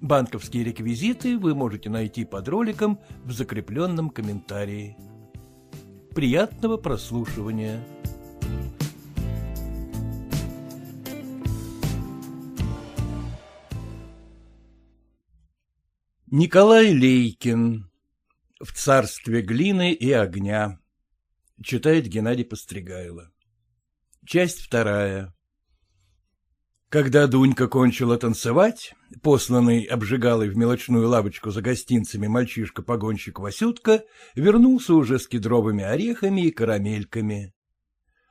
Банковские реквизиты вы можете найти под роликом в закрепленном комментарии. Приятного прослушивания! Николай Лейкин В царстве глины и огня Читает Геннадий Постригайло Часть вторая Когда Дунька кончила танцевать, посланный обжигалой в мелочную лавочку за гостинцами мальчишка-погонщик Васютка вернулся уже с кедровыми орехами и карамельками.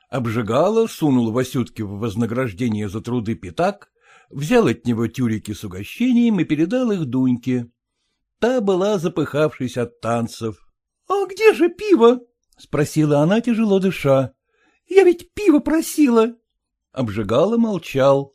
Обжигала, сунул Васютке в вознаграждение за труды пятак, взял от него тюрики с угощением и передал их Дуньке. Та была запыхавшись от танцев. — А где же пиво? — спросила она, тяжело дыша. — Я ведь пиво просила. Обжигала молчал. —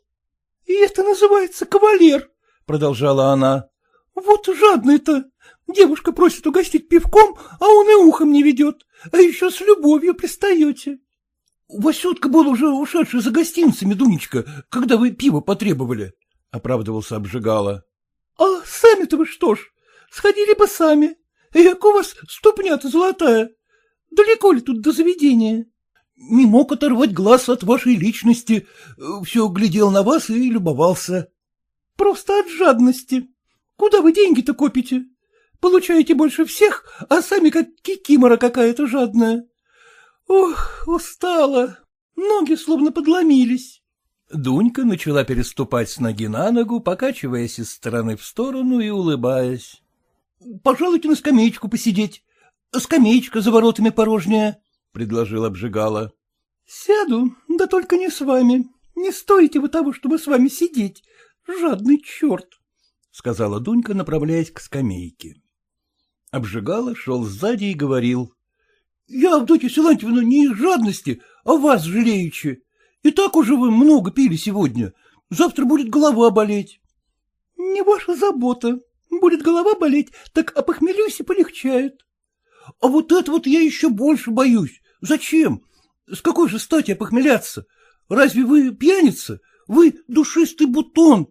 И это называется кавалер, — продолжала она. — Вот жадный-то. Девушка просит угостить пивком, а он и ухом не ведет, а еще с любовью пристаете. — Васютка был уже ушедший за гостинцами, Дунечка, когда вы пиво потребовали, — оправдывался Обжигала. — А сами-то вы что ж? Сходили бы сами. Як у вас ступня-то золотая. Далеко ли тут до заведения? Не мог оторвать глаз от вашей личности. Все глядел на вас и любовался. Просто от жадности. Куда вы деньги-то копите? Получаете больше всех, а сами как кикимора какая-то жадная. Ох, устала. Ноги словно подломились. Дунька начала переступать с ноги на ногу, покачиваясь из стороны в сторону и улыбаясь. — Пожалуйте на скамеечку посидеть. Скамеечка за воротами порожняя, — предложил обжигала. — Сяду, да только не с вами. Не стоите вы того, чтобы с вами сидеть. Жадный черт, — сказала Дунька, направляясь к скамейке. Обжигала шел сзади и говорил. — Я, Авдотья Силантьевна, не из жадности, а вас жалеючи. И так уже вы много пили сегодня. Завтра будет голова болеть. — Не ваша забота, Будет голова болеть, так опохмелюсь и полегчает. А вот это вот я еще больше боюсь. Зачем? С какой же стати опохмеляться? Разве вы пьяница? Вы душистый бутон.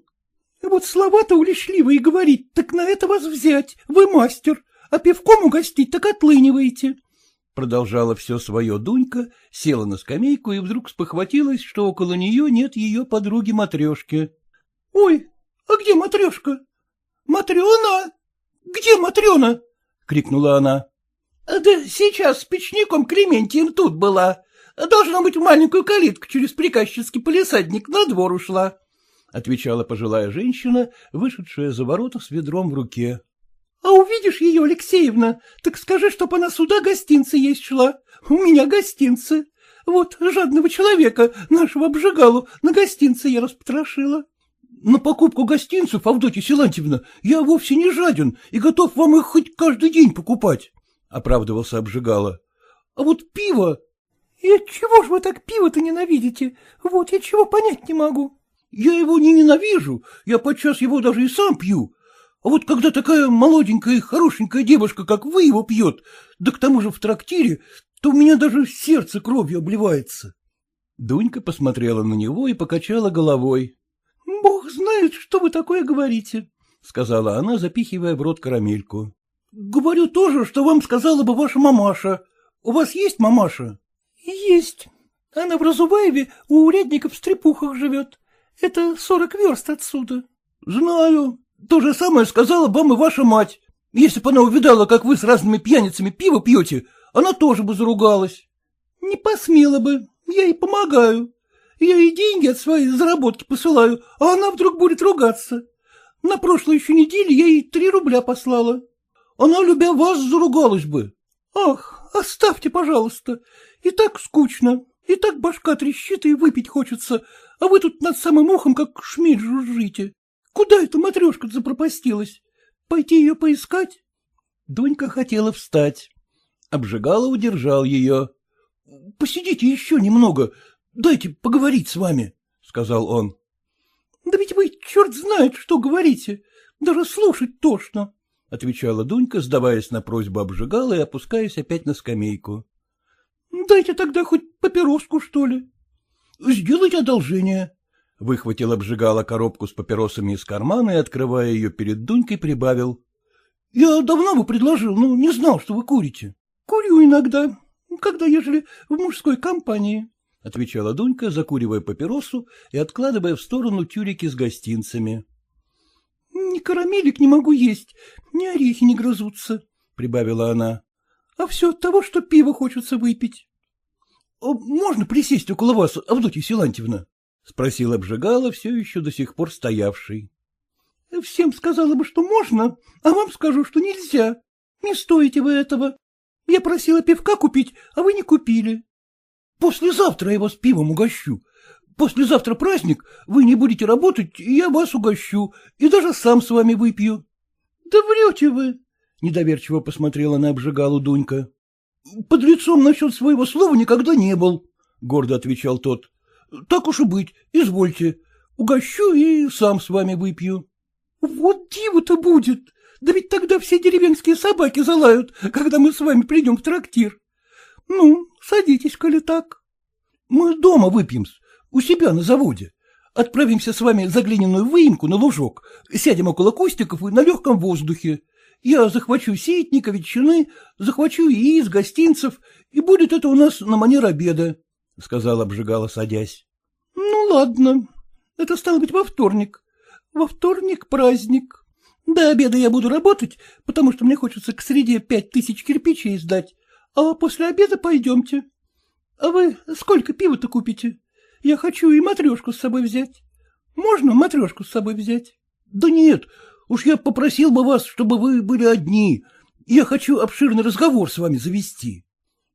Вот слова-то уличливые говорить, так на это вас взять. Вы мастер. А пивком угостить, так отлыниваете. Продолжала все свое Дунька, села на скамейку и вдруг спохватилась, что около нее нет ее подруги Матрешки. — Ой, а где Матрешка? Матрена! Где Матрена? — крикнула она. — Да сейчас с печником Клементием тут была. Должна быть, в маленькую калитку через приказчицкий полисадник на двор ушла, — отвечала пожилая женщина, вышедшая за ворота с ведром в руке. — А увидишь ее, Алексеевна, так скажи, чтоб она сюда гостинцы есть шла. У меня гостинцы. Вот жадного человека, нашего обжигалу, на гостинцы я распотрошила. На покупку гостинцев, Авдотья Силантьевна, я вовсе не жаден и готов вам их хоть каждый день покупать, — оправдывался Обжигала. — А вот пиво... — И отчего ж вы так пиво-то ненавидите? Вот я чего понять не могу. — Я его не ненавижу, я подчас его даже и сам пью. А вот когда такая молоденькая и хорошенькая девушка, как вы, его пьет, да к тому же в трактире, то у меня даже сердце кровью обливается. Дунька посмотрела на него и покачала головой. — Бог знает, что вы такое говорите, — сказала она, запихивая в рот карамельку. — Говорю тоже, что вам сказала бы ваша мамаша. У вас есть мамаша? — Есть. Она в Разуваеве у урядников в Стрепухах живет. Это сорок верст отсюда. — Знаю. То же самое сказала вам и ваша мать. Если бы она увидала, как вы с разными пьяницами пиво пьете, она тоже бы заругалась. — Не посмела бы. Я ей помогаю. Я ей деньги от своей заработки посылаю, а она вдруг будет ругаться. На прошлой еще неделе я ей три рубля послала. Она, любя вас, заругалась бы. Ах, оставьте, пожалуйста. И так скучно, и так башка трещит, и выпить хочется, а вы тут над самым ухом, как шмель, жужжите. Куда эта матрешка запропастилась? Пойти ее поискать? Дунька хотела встать. Обжигала удержал ее. — Посидите еще немного, дайте поговорить с вами, — сказал он. — Да ведь вы черт знает, что говорите, даже слушать тошно, — отвечала Дунька, сдаваясь на просьбу обжигала и опускаясь опять на скамейку. — Дайте тогда хоть папироску, что ли. — Сделайте одолжение. Выхватил обжигала коробку с папиросами из кармана и, открывая ее перед Дунькой, прибавил. — Я давно бы предложил, но не знал, что вы курите. — Курю иногда, когда ежели в мужской компании, — отвечала Дунька, закуривая папиросу и откладывая в сторону тюрики с гостинцами. — Ни карамелик не могу есть, ни орехи не грызутся, — прибавила она. — А все от того, что пиво хочется выпить. — Можно присесть около вас, Авдотья Силантьевна? — спросил обжигала, все еще до сих пор стоявший. — Всем сказала бы, что можно, а вам скажу, что нельзя. Не стоите вы этого. Я просила пивка купить, а вы не купили. — Послезавтра я вас пивом угощу. Послезавтра праздник, вы не будете работать, я вас угощу, и даже сам с вами выпью. — Да врете вы, — недоверчиво посмотрела на обжигалу Дунька. — Под лицом насчет своего слова никогда не был, — гордо отвечал тот. — Так уж и быть, извольте. Угощу и сам с вами выпью. — Вот диво-то будет! Да ведь тогда все деревенские собаки залают, когда мы с вами придем в трактир. Ну, садитесь, коли так. — Мы дома выпьем у себя на заводе. Отправимся с вами за глиняную выемку на лужок, сядем около кустиков и на легком воздухе. Я захвачу сеятника, ветчины, захвачу яиц, гостинцев, и будет это у нас на манер обеда, — сказала обжигала, садясь. — Ну, ладно. Это стало быть во вторник. Во вторник праздник. До обеда я буду работать, потому что мне хочется к среде пять тысяч кирпичей сдать, а после обеда пойдемте. А вы сколько пива-то купите? Я хочу и матрешку с собой взять. Можно матрешку с собой взять? — Да нет, уж я попросил бы вас, чтобы вы были одни. Я хочу обширный разговор с вами завести.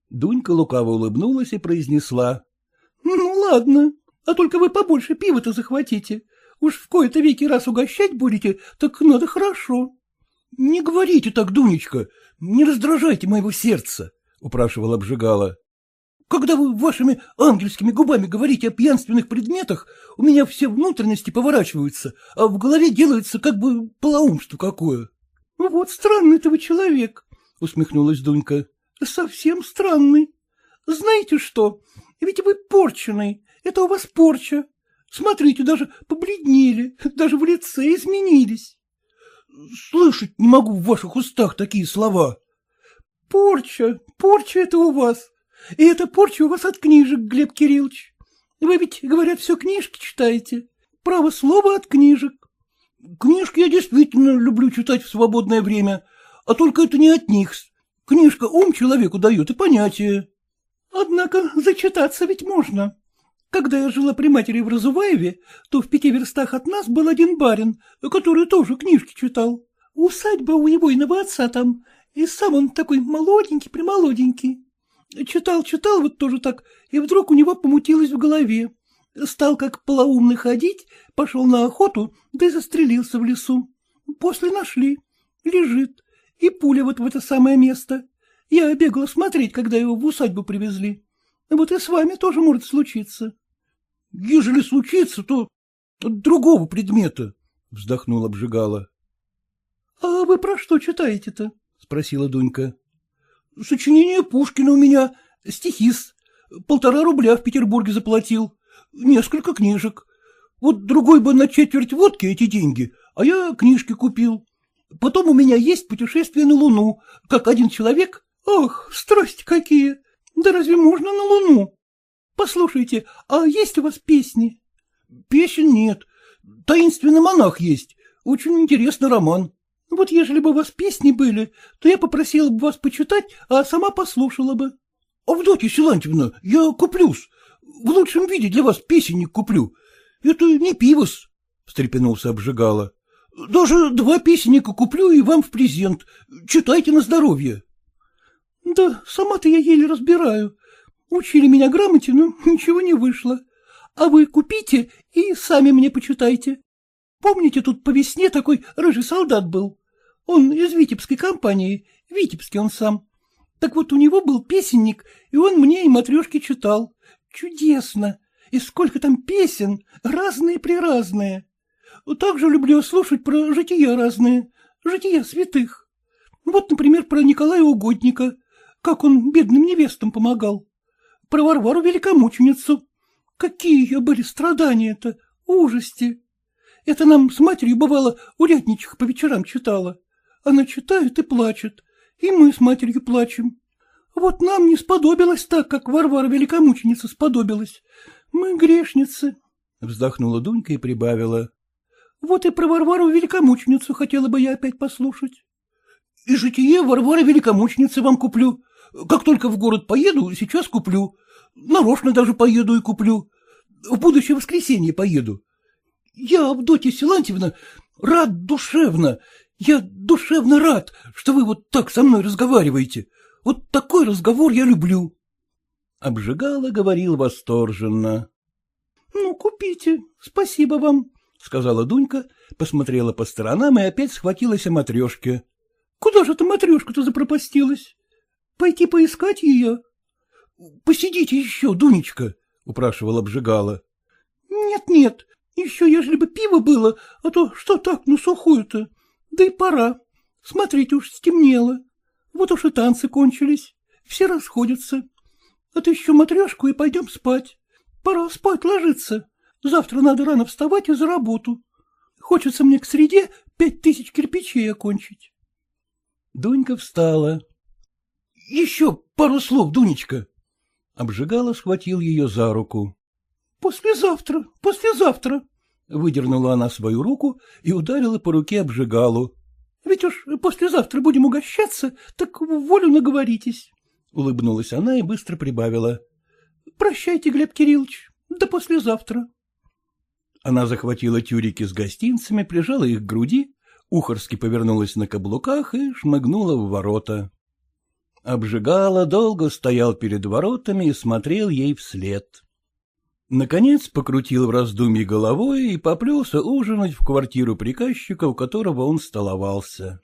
Дунька лукаво улыбнулась и произнесла. — Ну, ладно, а только вы побольше пива-то захватите. Уж в кои-то веки раз угощать будете, так надо хорошо. — Не говорите так, Дунечка, не раздражайте моего сердца, — упрашивал обжигала. Когда вы вашими ангельскими губами говорите о пьянственных предметах, у меня все внутренности поворачиваются, а в голове делается как бы полоумство какое. — Вот странный-то вы человек, — усмехнулась Дунька. — Совсем странный. Знаете что, ведь вы порченый, это у вас порча. Смотрите, даже побледнели, даже в лице изменились. — Слышать не могу в ваших устах такие слова. — Порча, порча это у вас. И это порча у вас от книжек, Глеб Кириллович. Вы ведь, говорят, все книжки читаете. Право слово от книжек. Книжки я действительно люблю читать в свободное время, а только это не от них. Книжка ум человеку дает и понятие. Однако зачитаться ведь можно. Когда я жила при матери в Разуваеве, то в пяти верстах от нас был один барин, который тоже книжки читал. Усадьба у его иного отца там, и сам он такой молоденький-примолоденький. Читал-читал вот тоже так, и вдруг у него помутилось в голове. Стал как полоумный ходить, пошел на охоту, да и застрелился в лесу. После нашли. Лежит. И пуля вот в это самое место. Я бегала смотреть, когда его в усадьбу привезли. Вот и с вами тоже может случиться. — Ежели случится, то от другого предмета, — вздохнул обжигала. — А вы про что читаете-то? — спросила Дунька. Сочинение Пушкина у меня, стихис. Полтора рубля в Петербурге заплатил. Несколько книжек. Вот другой бы на четверть водки эти деньги, а я книжки купил. Потом у меня есть путешествие на Луну, как один человек. Ах, страсти какие! Да разве можно на Луну? Послушайте, а есть у вас песни? Песен нет. Таинственный монах есть. Очень интересный роман. Вот ежели бы у вас песни были, то я попросила бы вас почитать, а сама послушала бы. — Авдотья Силантьевна, я куплюсь. В лучшем виде для вас песенник куплю. Это не пивос, — встрепенулся обжигала. — Даже два песенника куплю и вам в презент. Читайте на здоровье. — Да сама-то я еле разбираю. Учили меня грамоте, но ничего не вышло. А вы купите и сами мне почитайте. Помните, тут по весне такой рыжий солдат был? Он из Витебской компании, Витебский он сам. Так вот у него был песенник, и он мне и матрешке читал. Чудесно! И сколько там песен, разные-преразные. Также люблю слушать про жития разные, жития святых. Вот, например, про Николая Угодника, как он бедным невестам помогал. Про Варвару Великомученицу. Какие были страдания-то, ужасти. Это нам с матерью, бывало, урядничиха по вечерам читала. Она читает и плачет, и мы с матерью плачем. Вот нам не сподобилось так, как Варвара Великомученица сподобилась. Мы грешницы. Вздохнула Дунька и прибавила. Вот и про Варвару Великомученицу хотела бы я опять послушать. И житие Варвары Великомученицы вам куплю. Как только в город поеду, сейчас куплю. Нарочно даже поеду и куплю. В будущее воскресенье поеду. Я, Авдотья Силантьевна, рад душевно. Я душевно рад, что вы вот так со мной разговариваете. Вот такой разговор я люблю. Обжигала, говорил восторженно. — Ну, купите, спасибо вам, — сказала Дунька, посмотрела по сторонам и опять схватилась о матрешке. — Куда же эта матрешка-то запропастилась? Пойти поискать ее? — Посидите еще, Дунечка, — упрашивала обжигала. Нет, — Нет-нет, еще ежели бы пиво было, а то что так, ну сухую-то. Да и пора. Смотрите уж, стемнело. Вот уж и танцы кончились. Все расходятся. А ты еще матрешку и пойдем спать. Пора спать ложиться. Завтра надо рано вставать и за работу. Хочется мне к среде пять тысяч кирпичей окончить. Дунька встала. — Еще пару слов, Дунечка. Обжигала, схватил ее за руку. — Послезавтра, послезавтра. Выдернула она свою руку и ударила по руке обжигалу. — Ведь уж послезавтра будем угощаться, так волю наговоритесь. Улыбнулась она и быстро прибавила. — Прощайте, Глеб Кириллович, до послезавтра. Она захватила тюрики с гостинцами, прижала их к груди, ухорски повернулась на каблуках и шмыгнула в ворота. Обжигала, долго стоял перед воротами и смотрел ей вслед. Наконец покрутил в раздумье головой и поплелся ужинать в квартиру приказчика, у которого он столовался.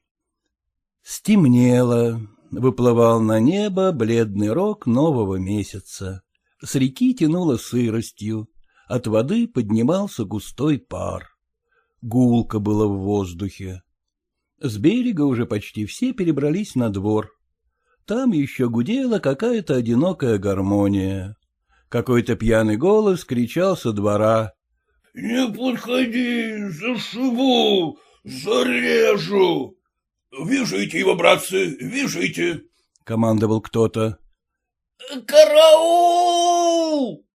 Стемнело, выплывал на небо бледный рог нового месяца. С реки тянуло сыростью, от воды поднимался густой пар. Гулко было в воздухе. С берега уже почти все перебрались на двор. Там еще гудела какая-то одинокая гармония. Какой-то пьяный голос кричал со двора. — Не подходи, зашибу, зарежу. Вяжите его, братцы, вяжите, — командовал кто-то. — Караул!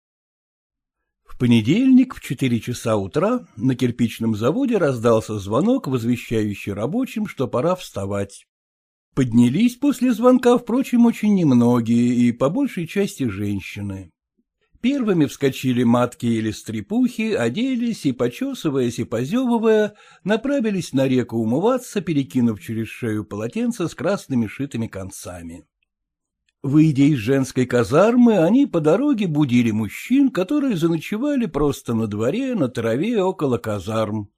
В понедельник в четыре часа утра на кирпичном заводе раздался звонок, возвещающий рабочим, что пора вставать. Поднялись после звонка, впрочем, очень немногие и по большей части женщины. Первыми вскочили матки или стрепухи, оделись и, почесываясь и позевывая, направились на реку умываться, перекинув через шею полотенце с красными шитыми концами. Выйдя из женской казармы, они по дороге будили мужчин, которые заночевали просто на дворе, на траве около казарм.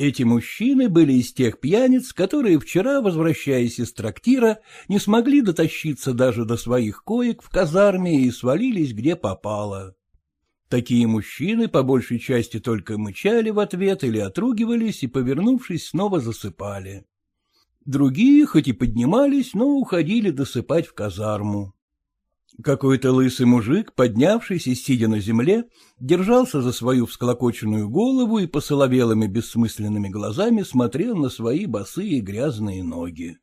Эти мужчины были из тех пьяниц, которые вчера, возвращаясь из трактира, не смогли дотащиться даже до своих коек в казарме и свалились где попало. Такие мужчины по большей части только мычали в ответ или отругивались и, повернувшись, снова засыпали. Другие хоть и поднимались, но уходили досыпать в казарму. Какой-то лысый мужик, поднявшись и сидя на земле, держался за свою всклокоченную голову и посоловелыми бессмысленными глазами смотрел на свои босые грязные ноги.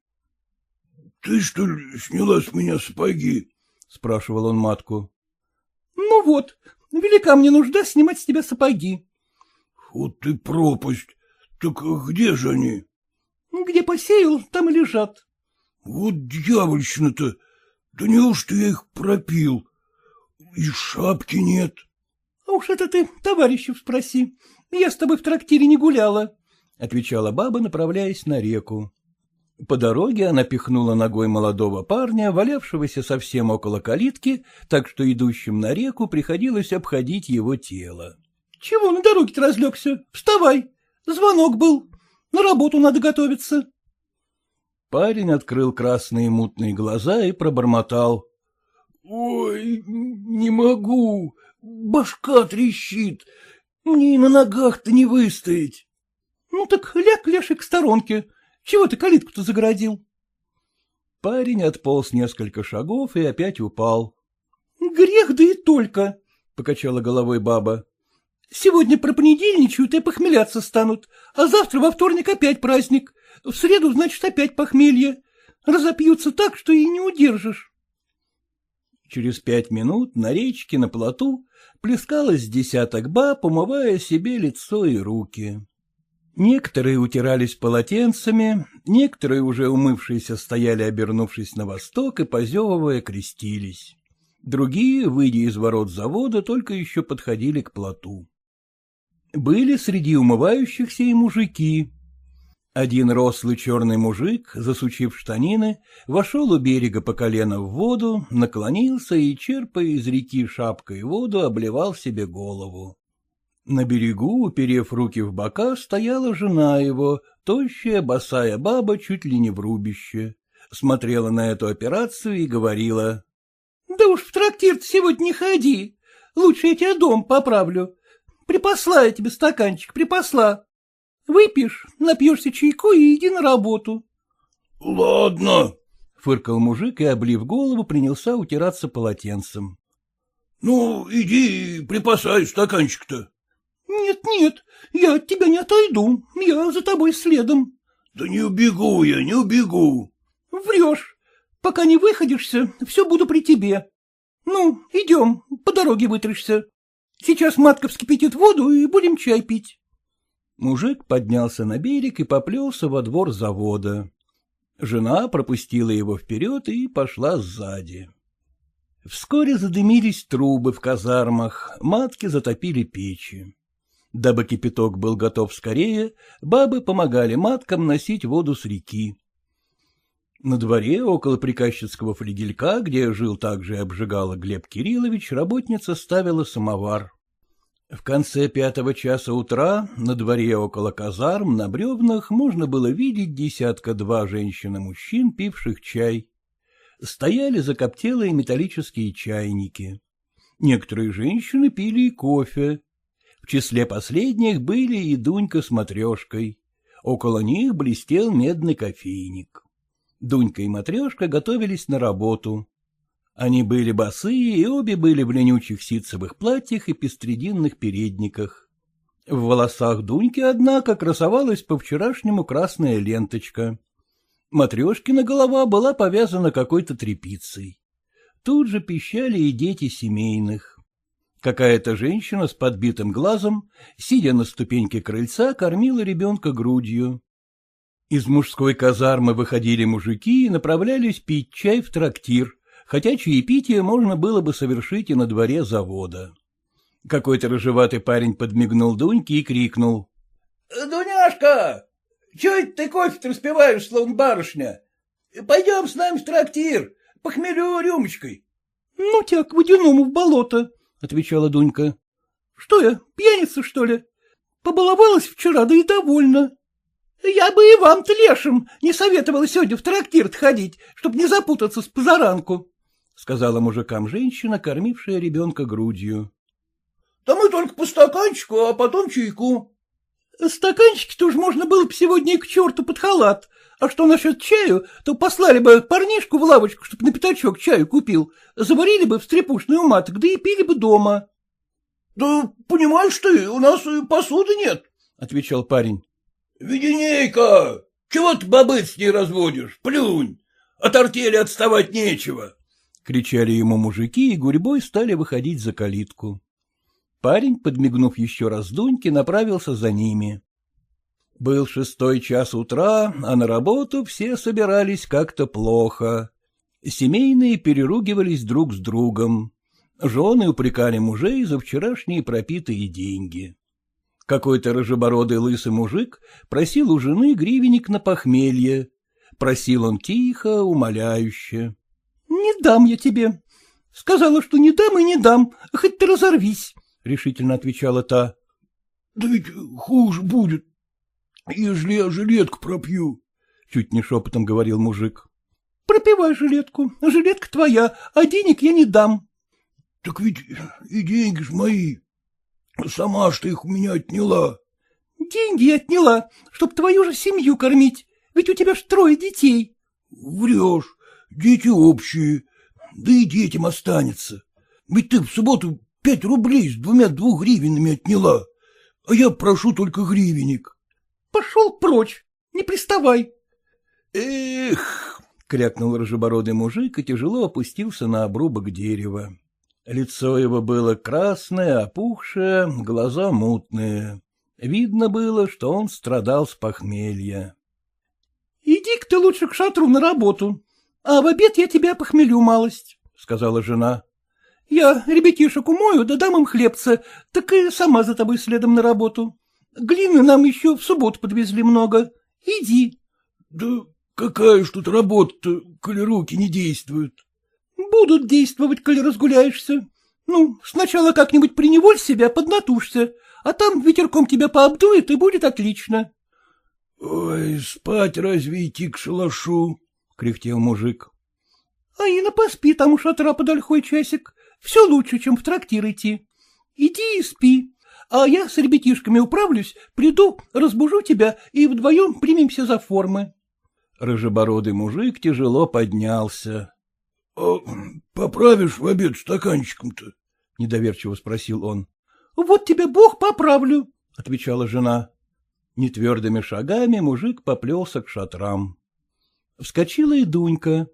— Ты, что ли, сняла с меня сапоги? — спрашивал он матку. — Ну вот, велика мне нужда снимать с тебя сапоги. — Вот ты пропасть! Так где же они? — Где посеял, там и лежат. — Вот дьявольщина-то! Да неужто я их пропил? И шапки нет. — Уж это ты товарищев спроси. Я с тобой в трактире не гуляла, — отвечала баба, направляясь на реку. По дороге она пихнула ногой молодого парня, валявшегося совсем около калитки, так что идущим на реку приходилось обходить его тело. — Чего на дороге-то разлегся? Вставай! Звонок был. На работу надо готовиться. Парень открыл красные мутные глаза и пробормотал. — Ой, не могу, башка трещит, мне и на ногах-то не выстоять. — Ну так ляг, Леший, к сторонке. Чего ты калитку-то загородил? Парень отполз несколько шагов и опять упал. — Грех да и только, — покачала головой баба. — Сегодня пропонедельничают и похмеляться станут, а завтра во вторник опять праздник. В среду, значит, опять похмелье. Разопьются так, что и не удержишь. Через пять минут на речке на плоту плескалось десяток баб, умывая себе лицо и руки. Некоторые утирались полотенцами, некоторые, уже умывшиеся, стояли, обернувшись на восток и, позевывая, крестились. Другие, выйдя из ворот завода, только еще подходили к плоту. Были среди умывающихся и мужики. Один рослый черный мужик, засучив штанины, вошел у берега по колено в воду, наклонился и, черпая из реки шапкой воду, обливал себе голову. На берегу, уперев руки в бока, стояла жена его, тощая, босая баба, чуть ли не в рубище. Смотрела на эту операцию и говорила. — Да уж в трактир сегодня не ходи. Лучше я тебе дом поправлю. Припасла я тебе стаканчик, припасла. Выпьешь, напьешься чайку и иди на работу. — Ладно, — фыркал мужик и, облив голову, принялся утираться полотенцем. — Ну, иди припасай стаканчик-то. Нет, нет, я от тебя не отойду, я за тобой следом. — Да не убегу я, не убегу. — Врешь. Пока не выходишься, все буду при тебе. Ну, идем, по дороге вытрешься. Сейчас матка вскипятит воду, и будем чай пить. Мужик поднялся на берег и поплелся во двор завода. Жена пропустила его вперед и пошла сзади. Вскоре задымились трубы в казармах, матки затопили печи. Дабы кипяток был готов скорее, бабы помогали маткам носить воду с реки. На дворе, около приказчицкого флигелька, где жил также и обжигала Глеб Кириллович, работница ставила самовар. В конце пятого часа утра на дворе около казарм на бревнах можно было видеть десятка-два женщин и мужчин, пивших чай. Стояли закоптелые металлические чайники. Некоторые женщины пили и кофе. В числе последних были и Дунька с матрешкой. Около них блестел медный кофейник. Дунька и матрешка готовились на работу. Они были босые, и обе были в ленючих ситцевых платьях и пестрединных передниках. В волосах Дуньки, однако, красовалась по-вчерашнему красная ленточка. Матрешкина голова была повязана какой-то тряпицей. Тут же пищали и дети семейных. Какая-то женщина с подбитым глазом, сидя на ступеньке крыльца, кормила ребенка грудью. Из мужской казармы выходили мужики и направлялись пить чай в трактир, хотя чаепитие можно было бы совершить и на дворе завода. Какой-то рыжеватый парень подмигнул Дуньке и крикнул. — Дуняшка, чего это ты кофе распиваешь, словно барышня? Пойдем с нами в трактир, похмелю рюмочкой. — Ну тебя к водяному в болото, — отвечала Дунька. — Что я, пьяница, что ли? Побаловалась вчера, да и довольна. Я бы и вам-то, не советовала сегодня в трактир ходить, чтобы не запутаться с позаранку, — сказала мужикам женщина, кормившая ребенка грудью. — Да мы только по стаканчику, а потом чайку. — Стаканчики-то уж можно было бы сегодня и к черту под халат, а что насчет чаю, то послали бы парнишку в лавочку, чтобы на пятачок чаю купил, заварили бы в стрепушную маток, да и пили бы дома. — Да понимаешь ты, у нас посуды нет, — отвечал парень. — Веденейка, чего ты бобыц не разводишь, плюнь, от артели отставать нечего. — кричали ему мужики и гурьбой стали выходить за калитку. Парень, подмигнув еще раз Дуньке, направился за ними. Был шестой час утра, а на работу все собирались как-то плохо. Семейные переругивались друг с другом. Жены упрекали мужей за вчерашние пропитые деньги. Какой-то рыжебородый лысый мужик просил у жены гривенник на похмелье. Просил он тихо, умоляюще. — Не дам я тебе. Сказала, что не дам и не дам, хоть ты разорвись, — решительно отвечала та. — Да ведь хуже будет, ежели я жилетку пропью. — чуть не шепотом говорил мужик. — Пропивай жилетку, жилетка твоя, а денег я не дам. — Так ведь и деньги ж мои. Сама ж ты их у меня отняла. — Деньги я отняла, чтоб твою же семью кормить, ведь у тебя ж трое детей. — Врешь, дети общие, да и детям останется. Ведь ты в субботу пять рублей с двумя двух гривенами отняла, а я прошу только гривенник. — Пошел прочь, не приставай. — Эх! — крякнул рыжебородый мужик и тяжело опустился на обрубок дерева. Лицо его было красное, опухшее, глаза мутные. Видно было, что он страдал с похмелья. — Иди-ка ты лучше к шатру на работу, а в обед я тебя похмелю малость, — сказала жена. — Я ребятишек умою, да дам им хлебца, так и сама за тобой следом на работу. Глины нам еще в субботу подвезли много. Иди. — Да какая ж тут работа-то, коли руки не действуют? — Будут действовать, коли разгуляешься. Ну, сначала как-нибудь приневоль себя, поднатужься, а там ветерком тебя пообдует, и будет отлично. — Ой, спать разве идти к шалашу? — кряхтел мужик. — А и на поспи там у шатра под ольхой часик. Все лучше, чем в трактир идти. Иди и спи, а я с ребятишками управлюсь, приду, разбужу тебя, и вдвоем примемся за формы. Рыжебородый мужик тяжело поднялся. — А поправишь в обед стаканчиком-то? — недоверчиво спросил он. — Вот тебе Бог поправлю, — отвечала жена. Нетвердыми шагами мужик поплелся к шатрам. Вскочила и Дунька.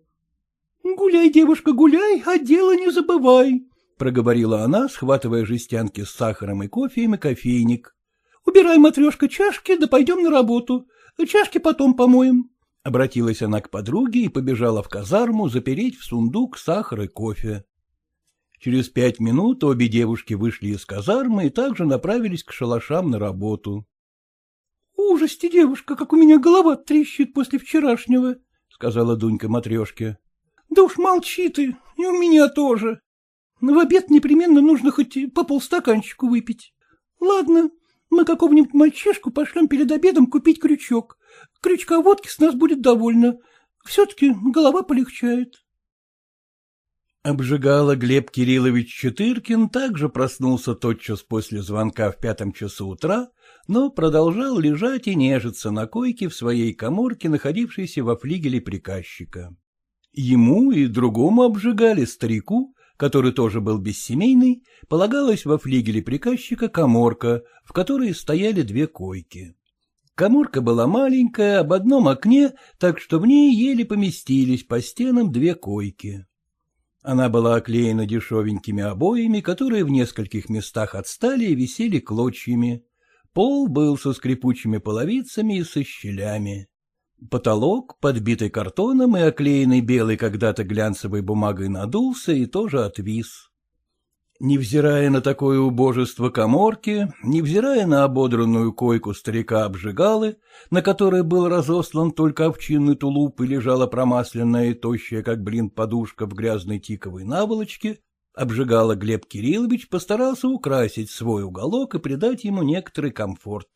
— Гуляй, девушка, гуляй, а дело не забывай, — проговорила она, схватывая жестянки с сахаром и кофеем и кофейник. — Убирай, матрешка, чашки, да пойдем на работу. Чашки потом помоем. Обратилась она к подруге и побежала в казарму запереть в сундук сахар и кофе. Через пять минут обе девушки вышли из казармы и также направились к шалашам на работу. — Ужасти, девушка, как у меня голова трещит после вчерашнего, — сказала Дунька матрешке. — Да уж молчи ты, и у меня тоже. В обед непременно нужно хоть по полстаканчику выпить. Ладно, мы какого-нибудь мальчишку пошлем перед обедом купить крючок. Крючка водки с нас будет довольно. Все-таки голова полегчает. Обжигала Глеб Кириллович Четыркин также проснулся тотчас после звонка в пятом часу утра, но продолжал лежать и нежиться на койке в своей коморке, находившейся во флигеле приказчика. Ему и другому обжигали старику, который тоже был бессемейный, полагалась во флигеле приказчика коморка, в которой стояли две койки. Коморка была маленькая, об одном окне, так что в ней еле поместились по стенам две койки. Она была оклеена дешевенькими обоями, которые в нескольких местах отстали и висели клочьями. Пол был со скрипучими половицами и со щелями. Потолок, подбитый картоном и оклеенный белой когда-то глянцевой бумагой, надулся и тоже отвис. Невзирая на такое убожество коморки, невзирая на ободранную койку старика обжигалы, на которой был разослан только овчинный тулуп и лежала промасленная и тощая, как блин, подушка в грязной тиковой наволочке, обжигала Глеб Кириллович постарался украсить свой уголок и придать ему некоторый комфорт.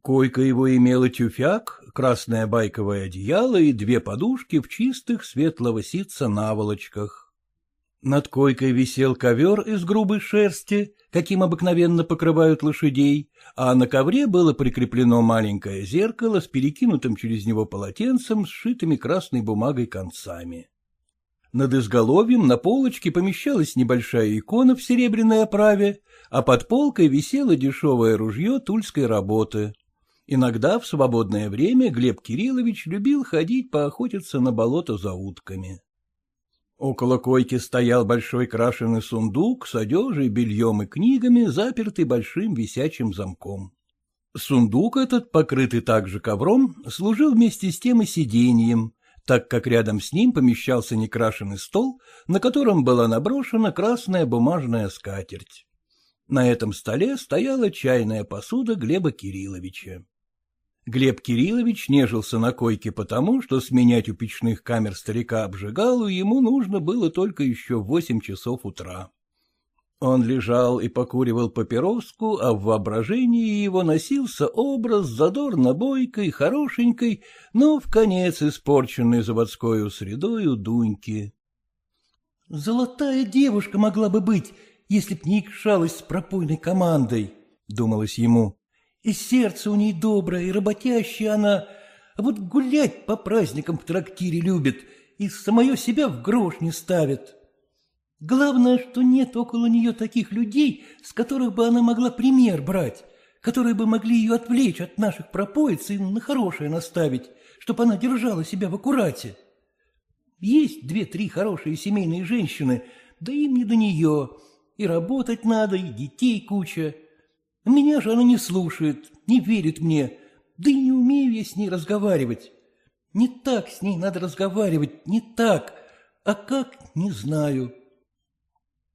Койка его имела тюфяк, красное байковое одеяло и две подушки в чистых светлого ситца наволочках. Над койкой висел ковер из грубой шерсти, каким обыкновенно покрывают лошадей, а на ковре было прикреплено маленькое зеркало с перекинутым через него полотенцем, сшитыми красной бумагой концами. Над изголовьем на полочке помещалась небольшая икона в серебряной оправе, а под полкой висело дешевое ружье тульской работы. Иногда в свободное время Глеб Кириллович любил ходить поохотиться на болото за утками. Около койки стоял большой крашеный сундук с одежей, бельем и книгами, запертый большим висячим замком. Сундук этот, покрытый также ковром, служил вместе с тем и сиденьем, так как рядом с ним помещался некрашенный стол, на котором была наброшена красная бумажная скатерть. На этом столе стояла чайная посуда Глеба Кирилловича. Глеб Кириллович нежился на койке потому, что сменять у печных камер старика обжигалу ему нужно было только еще восемь часов утра. Он лежал и покуривал папироску, а в воображении его носился образ задорно бойкой, хорошенькой, но в конец испорченной заводской средою Дуньки. «Золотая девушка могла бы быть, если б не икшалась с пропойной командой», — думалось ему. «И сердце у ней доброе, и работящая она, а вот гулять по праздникам в трактире любит, и самое себя в грош не ставит». Главное, что нет около нее таких людей, с которых бы она могла пример брать, которые бы могли ее отвлечь от наших пропоиц и на хорошее наставить, чтобы она держала себя в аккурате. Есть две-три хорошие семейные женщины, да им не до нее, и работать надо, и детей куча. Меня же она не слушает, не верит мне, да и не умею я с ней разговаривать. Не так с ней надо разговаривать, не так, а как, не знаю».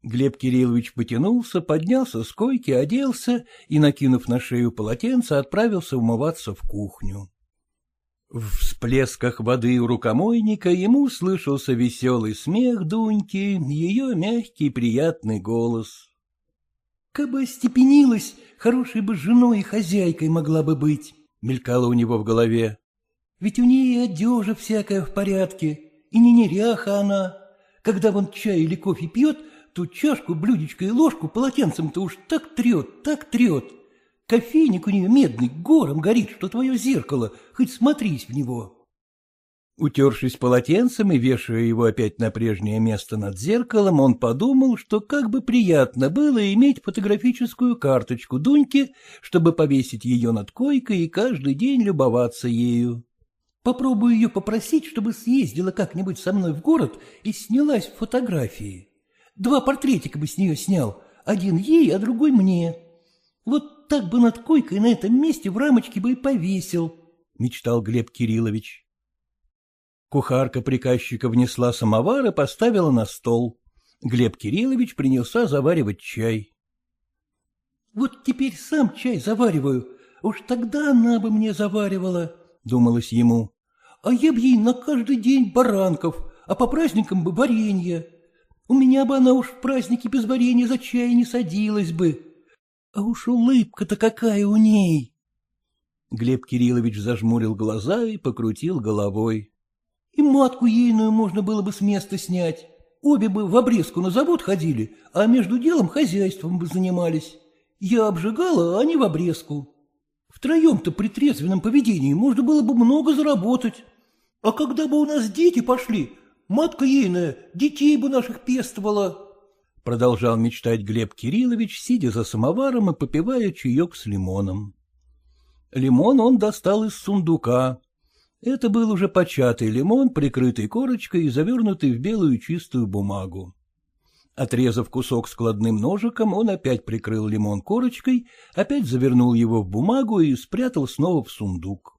Глеб Кириллович потянулся, поднялся с койки, оделся и, накинув на шею полотенце, отправился умываться в кухню. В всплесках воды у рукомойника ему слышался веселый смех Дуньки, ее мягкий приятный голос. — Кабы остепенилась, хорошей бы женой и хозяйкой могла бы быть, — мелькало у него в голове. — Ведь у нее и одежа всякая в порядке, и не неряха она. Когда вон чай или кофе пьет, Ту чашку, блюдечко и ложку полотенцем-то уж так трет, так трет. Кофейник у нее медный, гором горит, что твое зеркало, хоть смотрись в него. Утершись полотенцем и вешая его опять на прежнее место над зеркалом, он подумал, что как бы приятно было иметь фотографическую карточку Дуньки, чтобы повесить ее над койкой и каждый день любоваться ею. Попробую ее попросить, чтобы съездила как-нибудь со мной в город и снялась в фотографии. Два портретика бы с нее снял, один ей, а другой мне. Вот так бы над койкой на этом месте в рамочке бы и повесил, — мечтал Глеб Кириллович. Кухарка приказчика внесла самовар и поставила на стол. Глеб Кириллович принялся заваривать чай. — Вот теперь сам чай завариваю, уж тогда она бы мне заваривала, — думалось ему. — А я б ей на каждый день баранков, а по праздникам бы варенье. У меня бы она уж в празднике без варенья за чай не садилась бы. А уж улыбка-то какая у ней! Глеб Кириллович зажмурил глаза и покрутил головой. И матку ейную можно было бы с места снять. Обе бы в обрезку на завод ходили, а между делом хозяйством бы занимались. Я обжигала, а они в обрезку. Втроем-то при трезвенном поведении можно было бы много заработать. А когда бы у нас дети пошли, Матка ейная детей бы наших пестовала. Продолжал мечтать Глеб Кириллович, сидя за самоваром и попивая чаек с лимоном. Лимон он достал из сундука. Это был уже початый лимон, прикрытый корочкой и завернутый в белую чистую бумагу. Отрезав кусок складным ножиком, он опять прикрыл лимон корочкой, опять завернул его в бумагу и спрятал снова в сундук.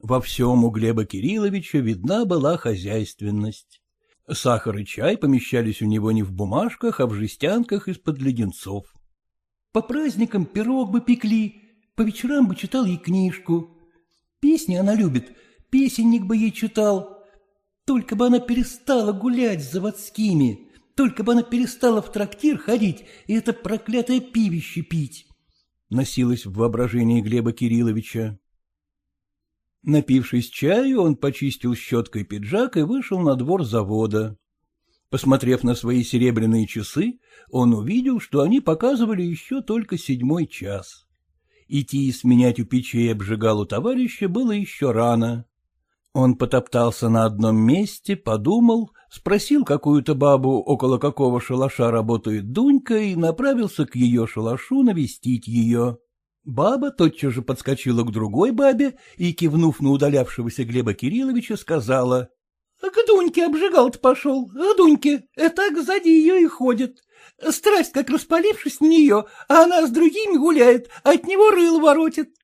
Во всем у Глеба Кирилловича видна была хозяйственность. Сахар и чай помещались у него не в бумажках, а в жестянках из-под леденцов. По праздникам пирог бы пекли, по вечерам бы читал ей книжку. Песни она любит, песенник бы ей читал. Только бы она перестала гулять с заводскими, только бы она перестала в трактир ходить и это проклятое пивище пить. Носилось в воображении Глеба Кирилловича. Напившись чаю, он почистил щеткой пиджак и вышел на двор завода. Посмотрев на свои серебряные часы, он увидел, что они показывали еще только седьмой час. Идти сменять у печей обжигалу товарища было еще рано. Он потоптался на одном месте, подумал, спросил какую-то бабу, около какого шалаша работает Дунька, и направился к ее шалашу навестить ее. Баба тотчас же подскочила к другой бабе и, кивнув на удалявшегося Глеба Кирилловича, сказала. — К Дуньке обжигал-то пошел, к Дуньке, э, так сзади ее и ходит. Страсть, как распалившись на нее, а она с другими гуляет, а от него рыл воротит.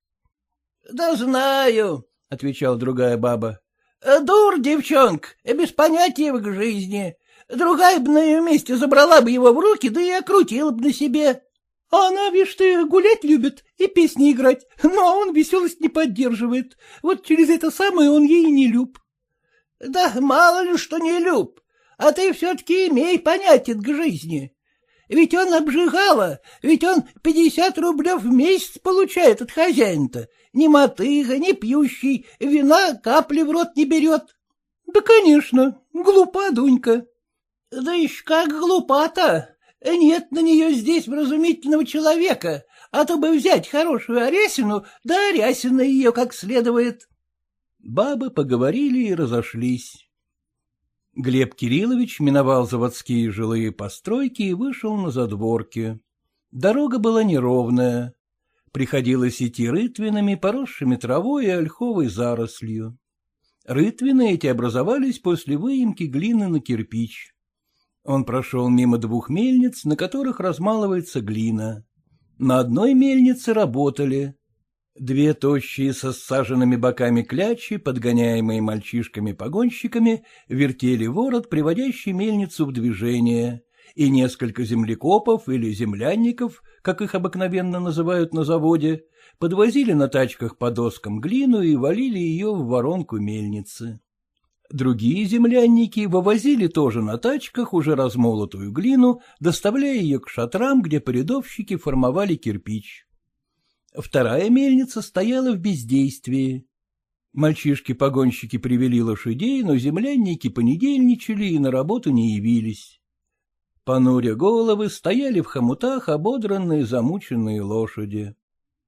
— Да знаю, — отвечала другая баба. — Дур, девчонка, без понятия к жизни. Другая бы на ее месте забрала бы его в руки, да и окрутила бы на себе. А она, видишь ты, гулять любит и песни играть, но он веселость не поддерживает. Вот через это самое он ей не люб. — Да мало ли что не люб, а ты все-таки имей понятие к жизни. Ведь он обжигала, ведь он пятьдесят рублев в месяц получает от хозяина-то. Ни мотыга, ни пьющий, вина капли в рот не берет. — Да, конечно, глупа Дунька. — Да еще как глупа-то. Нет на нее здесь вразумительного человека, а то бы взять хорошую Арясину, да Арясина ее как следует. Бабы поговорили и разошлись. Глеб Кириллович миновал заводские жилые постройки и вышел на задворки. Дорога была неровная. Приходилось идти рытвинами, поросшими травой и ольховой зарослью. Рытвины эти образовались после выемки глины на кирпич. Он прошел мимо двух мельниц, на которых размалывается глина. На одной мельнице работали. Две тощие со саженными боками клячи, подгоняемые мальчишками-погонщиками, вертели ворот, приводящий мельницу в движение, и несколько землекопов или землянников, как их обыкновенно называют на заводе, подвозили на тачках по доскам глину и валили ее в воронку мельницы. Другие землянники вывозили тоже на тачках уже размолотую глину, доставляя ее к шатрам, где порядовщики формовали кирпич. Вторая мельница стояла в бездействии. Мальчишки-погонщики привели лошадей, но землянники понедельничали и на работу не явились. Понуря головы стояли в хомутах ободранные замученные лошади.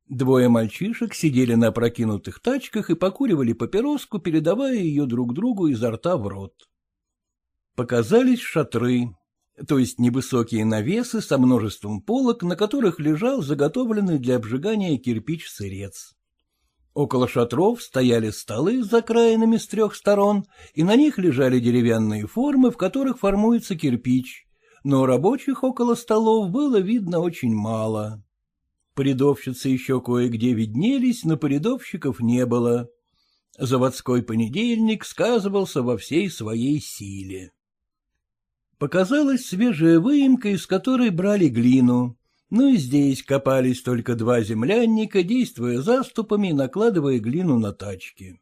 Двое мальчишек сидели на опрокинутых тачках и покуривали папироску, передавая ее друг другу изо рта в рот. Показались шатры то есть невысокие навесы со множеством полок, на которых лежал заготовленный для обжигания кирпич-сырец. Около шатров стояли столы с закраинами с трех сторон, и на них лежали деревянные формы, в которых формуется кирпич, но рабочих около столов было видно очень мало. Порядовщицы еще кое-где виднелись, но порядовщиков не было. Заводской понедельник сказывался во всей своей силе. Показалась свежая выемка, из которой брали глину. Ну и здесь копались только два землянника, действуя заступами и накладывая глину на тачки.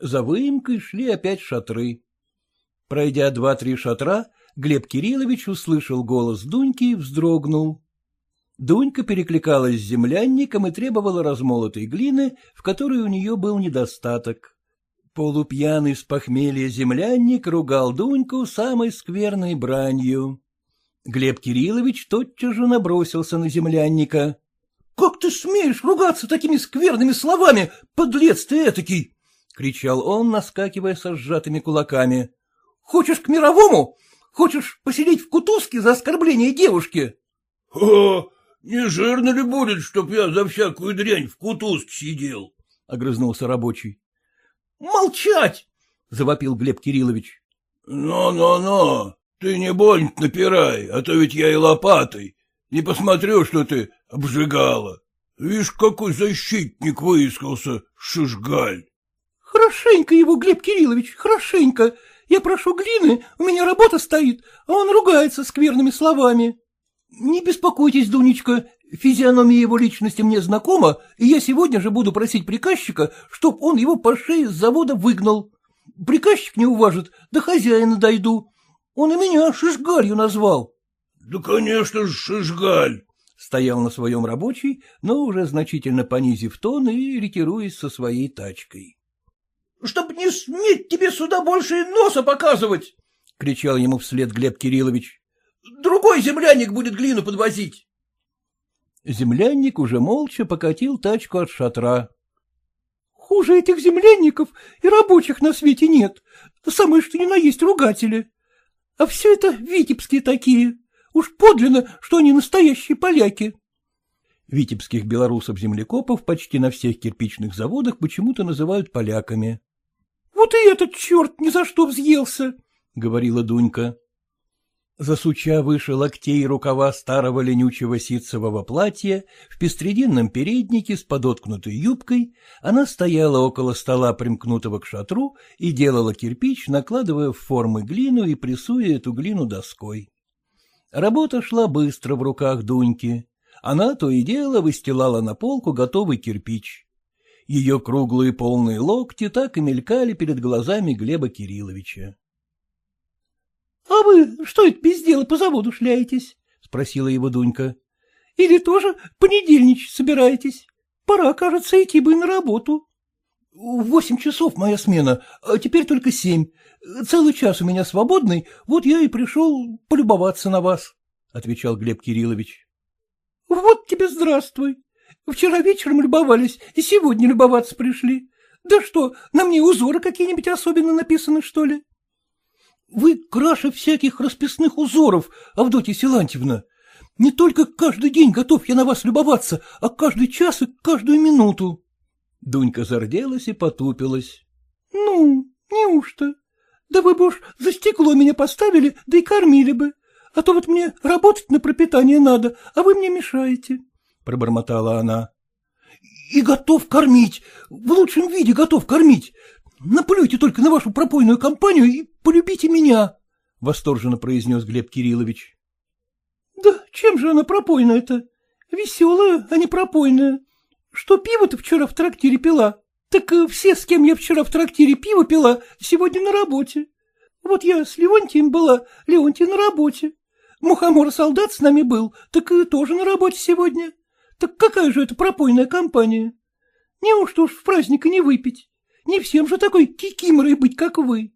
За выемкой шли опять шатры. Пройдя два-три шатра, Глеб Кириллович услышал голос Дуньки и вздрогнул. Дунька перекликалась с землянником и требовала размолотой глины, в которой у нее был недостаток. Полупьяный с похмелья землянник ругал Дуньку самой скверной бранью. Глеб Кириллович тотчас же набросился на землянника. — Как ты смеешь ругаться такими скверными словами, подлец ты этакий? — кричал он, наскакивая со сжатыми кулаками. — Хочешь к мировому? Хочешь посидеть в кутузке за оскорбление девушки? — О, не жирно ли будет, чтоб я за всякую дрянь в кутузке сидел? — огрызнулся рабочий. — Молчать! — завопил Глеб Кириллович. «Но, но, но, ты не больно напирай, а то ведь я и лопатой. Не посмотрю, что ты обжигала. Видишь, какой защитник выискался, Шишгаль. — Хорошенько его, Глеб Кириллович, хорошенько. Я прошу глины, у меня работа стоит, а он ругается скверными словами. Не беспокойтесь, Дунечка, Физиономия его личности мне знакома, и я сегодня же буду просить приказчика, чтоб он его по шее с завода выгнал. Приказчик не уважит, до хозяина дойду. Он и меня Шишгалью назвал. — Да, конечно же, Шишгаль. Стоял на своем рабочий, но уже значительно понизив тон и ретируясь со своей тачкой. — Чтоб не сметь тебе сюда больше носа показывать! — кричал ему вслед Глеб Кириллович. — Другой земляник будет глину подвозить. Землянник уже молча покатил тачку от шатра. — Хуже этих землянников и рабочих на свете нет. Самое что ни на есть ругатели. А все это витебские такие. Уж подлинно, что они настоящие поляки. Витебских белорусов-землекопов почти на всех кирпичных заводах почему-то называют поляками. — Вот и этот черт ни за что взъелся, — говорила Дунька. Засуча выше локтей рукава старого ленючего ситцевого платья, в пестрединном переднике с подоткнутой юбкой, она стояла около стола, примкнутого к шатру, и делала кирпич, накладывая в формы глину и прессуя эту глину доской. Работа шла быстро в руках Дуньки. Она то и дело выстилала на полку готовый кирпич. Ее круглые полные локти так и мелькали перед глазами Глеба Кирилловича. — А вы что это без дела по заводу шляетесь? — спросила его Дунька. — Или тоже понедельничать собираетесь? Пора, кажется, идти бы на работу. — Восемь часов моя смена, а теперь только семь. Целый час у меня свободный, вот я и пришел полюбоваться на вас, — отвечал Глеб Кириллович. — Вот тебе здравствуй. Вчера вечером любовались, и сегодня любоваться пришли. Да что, на мне узоры какие-нибудь особенно написаны, что ли? — Вы краше всяких расписных узоров, Авдотья Силантьевна. Не только каждый день готов я на вас любоваться, а каждый час и каждую минуту. Дунька зарделась и потупилась. — Ну, неужто? Да вы бы уж за стекло меня поставили, да и кормили бы. А то вот мне работать на пропитание надо, а вы мне мешаете, — пробормотала она. — И готов кормить, в лучшем виде готов кормить. Наплюйте только на вашу пропойную компанию и полюбите меня, — восторженно произнес Глеб Кириллович. — Да чем же она пропойная-то? Веселая, а не пропойная. Что пиво-то вчера в трактире пила? Так э, все, с кем я вчера в трактире пиво пила, сегодня на работе. Вот я с Леонтием была, Леонтий на работе. Мухомор-солдат с нами был, так и тоже на работе сегодня. Так какая же это пропойная компания? Неужто уж в праздник и не выпить? Не всем же такой кикиморой быть, как вы. —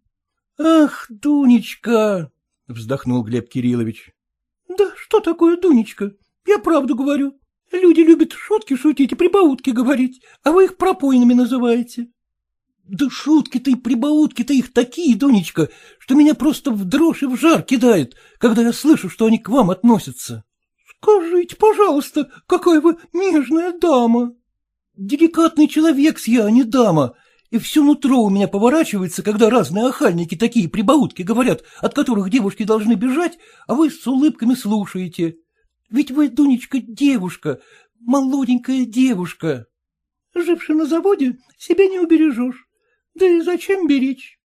Ах, Дунечка! — вздохнул Глеб Кириллович. — Да что такое, Дунечка? Я правду говорю. Люди любят шутки шутить и прибаутки говорить, а вы их пропойными называете. — Да шутки-то и прибаутки-то их такие, Дунечка, что меня просто в дрожь и в жар кидают, когда я слышу, что они к вам относятся. — Скажите, пожалуйста, какая вы нежная дама. — Деликатный человек я, а не дама, и все нутро у меня поворачивается, когда разные охальники такие прибаутки говорят, от которых девушки должны бежать, а вы с улыбками слушаете. Ведь вы, Дунечка, девушка, молоденькая девушка. Живши на заводе, себя не убережешь. Да и зачем беречь?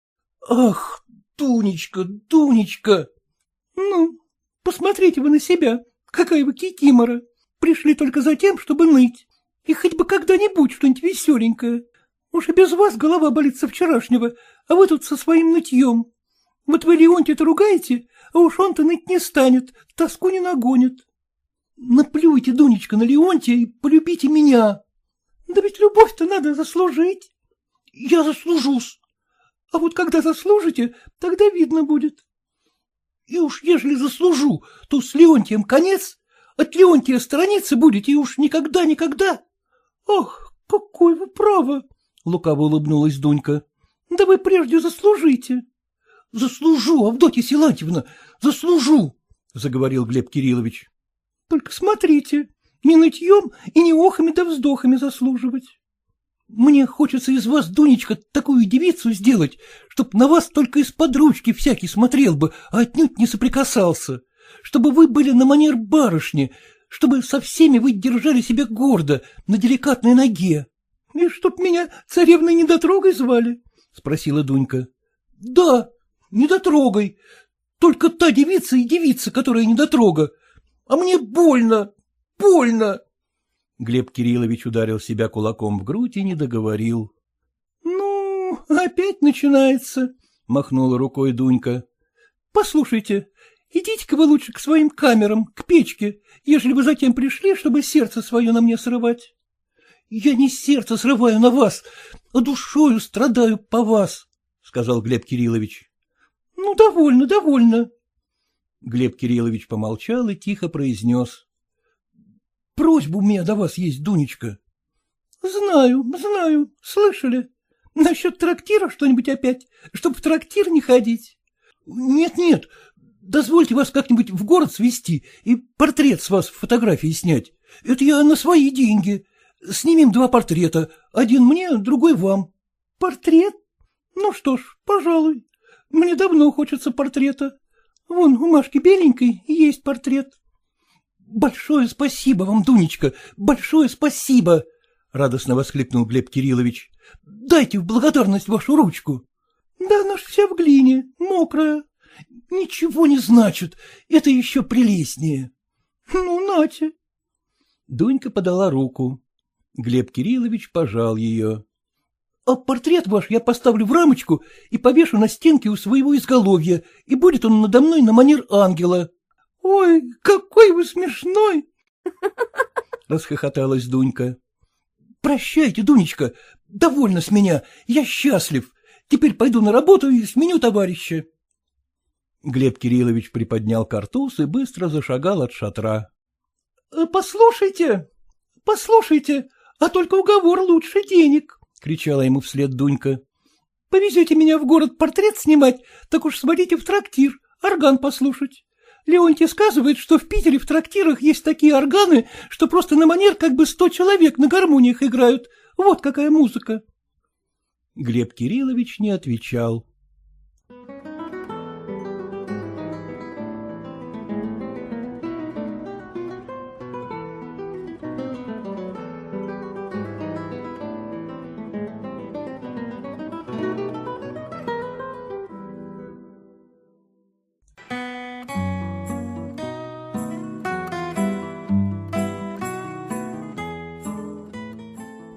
Ах, Дунечка, Дунечка! Ну, посмотрите вы на себя, какая вы кикимора. Пришли только за тем, чтобы ныть. И хоть бы когда-нибудь что-нибудь веселенькое. Уж без вас голова болит со вчерашнего, а вы тут со своим нытьем. Вот вы Леонтия-то ругаете, а уж он-то ныть не станет, тоску не нагонит. Наплюйте, Дунечка, на Леонтия и полюбите меня. Да ведь любовь-то надо заслужить. Я заслужусь. А вот когда заслужите, тогда видно будет. И уж ежели заслужу, то с Леонтием конец, от Леонтия страницы будете, и уж никогда-никогда. Ах, какой вы право! — лукаво улыбнулась Дунька. — Да вы прежде заслужите. — Заслужу, Авдотья Силантьевна, заслужу, — заговорил Глеб Кириллович. Только смотрите, не нытьем и не охами да вздохами заслуживать. Мне хочется из вас, Дунечка, такую девицу сделать, чтоб на вас только из-под ручки всякий смотрел бы, а отнюдь не соприкасался, чтобы вы были на манер барышни, чтобы со всеми вы держали себя гордо, на деликатной ноге. — чтоб меня царевной недотрогой звали? — спросила Дунька. — Да, недотрогой. Только та девица и девица, которая недотрога. А мне больно, больно. Глеб Кириллович ударил себя кулаком в грудь и не договорил. — Ну, опять начинается, — махнула рукой Дунька. — Послушайте, идите-ка вы лучше к своим камерам, к печке, ежели вы затем пришли, чтобы сердце свое на мне срывать. — Я не сердце срываю на вас, а душою страдаю по вас, — сказал Глеб Кириллович. — Ну, довольно, довольно, Глеб Кириллович помолчал и тихо произнес. — Просьба у меня до вас есть, Дунечка. — Знаю, знаю, слышали. Насчет трактира что-нибудь опять, чтоб в трактир не ходить? Нет, — Нет-нет, дозвольте вас как-нибудь в город свести и портрет с вас в фотографии снять. Это я на свои деньги. Снимем два портрета, один мне, другой вам. — Портрет? Ну что ж, пожалуй. Мне давно хочется портрета. Вон у Машки Беленькой есть портрет. — Большое спасибо вам, Дунечка, большое спасибо! — радостно воскликнул Глеб Кириллович. — Дайте в благодарность вашу ручку. — Да она ж вся в глине, мокрая. — Ничего не значит, это еще прелестнее. — Ну, нате. Дунька подала руку. Глеб Кириллович пожал ее. А портрет ваш я поставлю в рамочку и повешу на стенке у своего изголовья, и будет он надо мной на манер ангела. — Ой, какой вы смешной! — расхохоталась Дунька. — Прощайте, Дунечка, довольно с меня, я счастлив. Теперь пойду на работу и сменю товарища. Глеб Кириллович приподнял картуз и быстро зашагал от шатра. — Послушайте, послушайте, а только уговор лучше денег, — кричала ему вслед Дунька. — Повезете меня в город портрет снимать, так уж сводите в трактир, орган послушать. Леонтий сказывает, что в Питере в трактирах есть такие органы, что просто на манер как бы сто человек на гармониях играют. Вот какая музыка. Глеб Кириллович не отвечал.